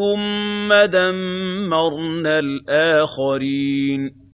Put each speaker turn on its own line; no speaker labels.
ثُمَّ دَمَّرْنَا الْآخَرِينَ.